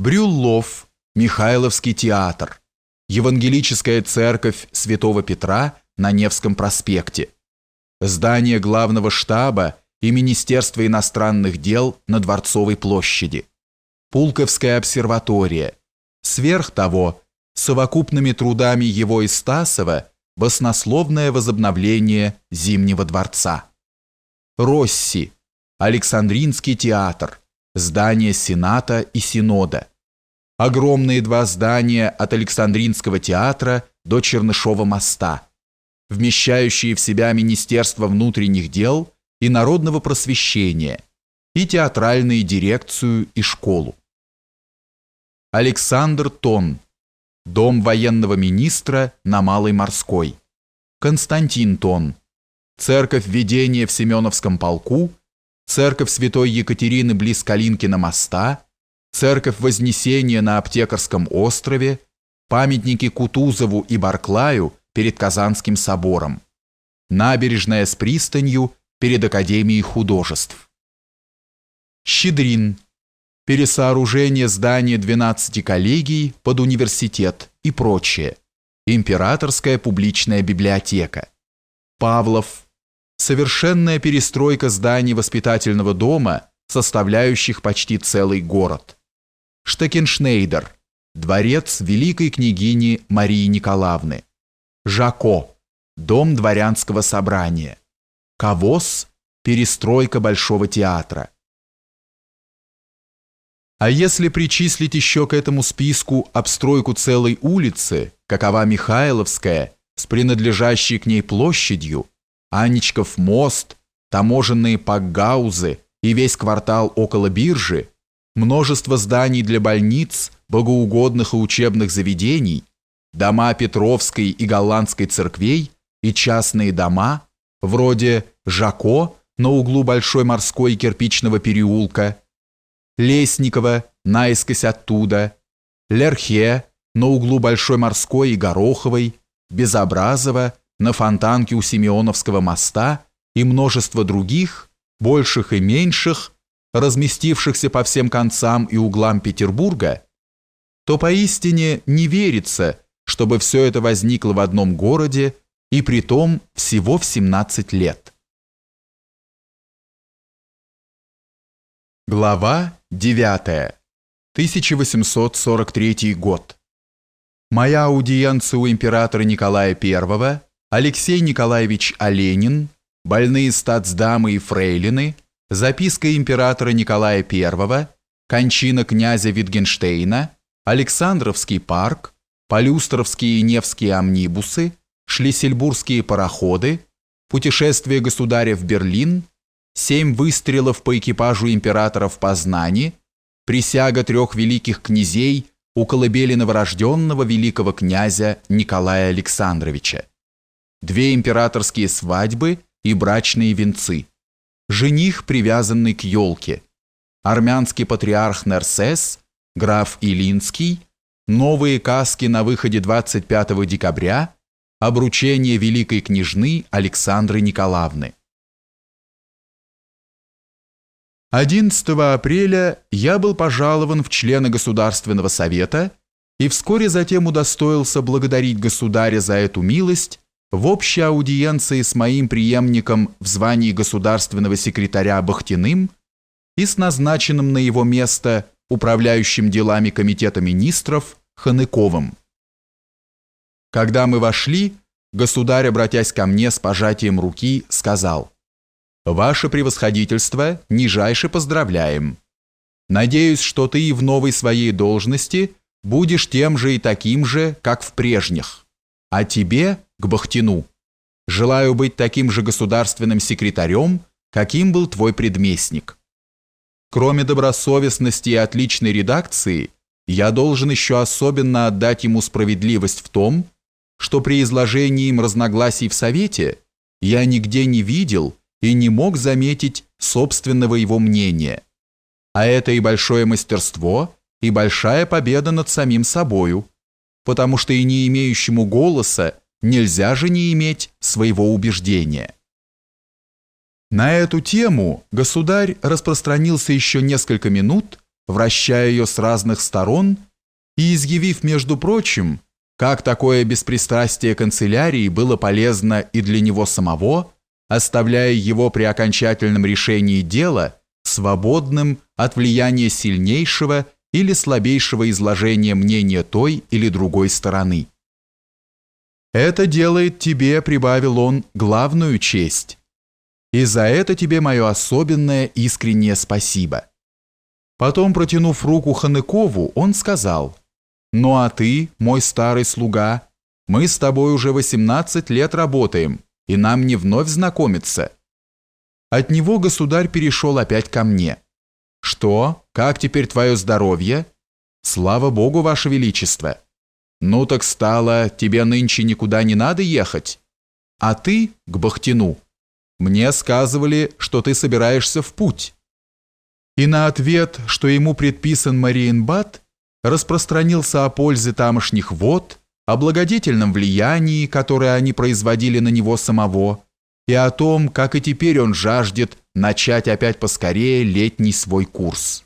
Брюллов, Михайловский театр, Евангелическая церковь Святого Петра на Невском проспекте, здание главного штаба и Министерства иностранных дел на Дворцовой площади, Пулковская обсерватория, сверх того, совокупными трудами его и Стасова баснословное возобновление Зимнего дворца. Росси, Александринский театр, здание Сената и Синода, огромные два здания от Александринского театра до Чернышова моста, вмещающие в себя Министерство внутренних дел и народного просвещения, и театральную дирекцию и школу. Александр Тон, дом военного министра на Малой Морской. Константин Тон, церковь Ведения в Семеновском полку, церковь Святой Екатерины близ Калинкина моста, церковь Вознесения на Аптекарском острове, памятники Кутузову и Барклаю перед Казанским собором, набережная с пристанью перед Академией художеств. Щедрин. Пересооружение здания 12 коллегий под университет и прочее. Императорская публичная библиотека. Павлов. Совершенная перестройка зданий воспитательного дома, составляющих почти целый город. Штекеншнейдер. Дворец великой княгини Марии Николаевны. Жако. Дом дворянского собрания. Кавос. Перестройка Большого театра. А если причислить еще к этому списку обстройку целой улицы, какова Михайловская, с принадлежащей к ней площадью, Анечков мост, таможенные пакгаузы и весь квартал около биржи, множество зданий для больниц, богоугодных и учебных заведений, дома Петровской и Голландской церквей и частные дома, вроде Жако на углу Большой морской кирпичного переулка, Лесникова, наискось оттуда, Лерхе, на углу Большой Морской и Гороховой, Безобразова, на фонтанке у Симеоновского моста и множество других, больших и меньших, разместившихся по всем концам и углам Петербурга, то поистине не верится, чтобы все это возникло в одном городе и при том всего в 17 лет. Глава 9. 1843 год. Моя аудиенция у императора Николая I, Алексей Николаевич Оленин, больные статсдамы и фрейлины, записка императора Николая I, кончина князя Витгенштейна, Александровский парк, Полюстровские и Невские амнибусы, Шлиссельбургские пароходы, путешествие государя в Берлин семь выстрелов по экипажу императора в Познани, присяга трех великих князей у колыбели новорожденного великого князя Николая Александровича, две императорские свадьбы и брачные венцы, жених, привязанный к елке, армянский патриарх Нерсес, граф Илинский, новые каски на выходе 25 декабря, обручение великой княжны Александры Николаевны. 11 апреля я был пожалован в члены Государственного совета и вскоре затем удостоился благодарить государя за эту милость в общей аудиенции с моим преемником в звании государственного секретаря Бахтиным и с назначенным на его место управляющим делами Комитета министров Ханыковым. Когда мы вошли, государь, обратясь ко мне с пожатием руки, сказал – Ваше превосходительство, нижайше поздравляем. Надеюсь, что ты и в новой своей должности будешь тем же и таким же, как в прежних. А тебе, к Бахтину, желаю быть таким же государственным секретарем, каким был твой предместник. Кроме добросовестности и отличной редакции, я должен еще особенно отдать ему справедливость в том, что при изложении им разногласий в Совете я нигде не видел, и не мог заметить собственного его мнения. А это и большое мастерство, и большая победа над самим собою, потому что и не имеющему голоса нельзя же не иметь своего убеждения. На эту тему государь распространился еще несколько минут, вращая ее с разных сторон и изъявив, между прочим, как такое беспристрастие канцелярии было полезно и для него самого, оставляя его при окончательном решении дела свободным от влияния сильнейшего или слабейшего изложения мнения той или другой стороны. «Это делает тебе, — прибавил он, — главную честь, и за это тебе мое особенное искреннее спасибо». Потом, протянув руку Ханыкову, он сказал, «Ну а ты, мой старый слуга, мы с тобой уже 18 лет работаем, и нам не вновь знакомиться». От него государь перешел опять ко мне. «Что? Как теперь твое здоровье?» «Слава Богу, Ваше Величество!» «Ну так стало, тебе нынче никуда не надо ехать?» «А ты к Бахтину?» «Мне сказывали, что ты собираешься в путь». И на ответ, что ему предписан Мариенбад, распространился о пользе тамошних вод, о благодетельном влиянии, которое они производили на него самого, и о том, как и теперь он жаждет начать опять поскорее летний свой курс.